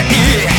Yeah.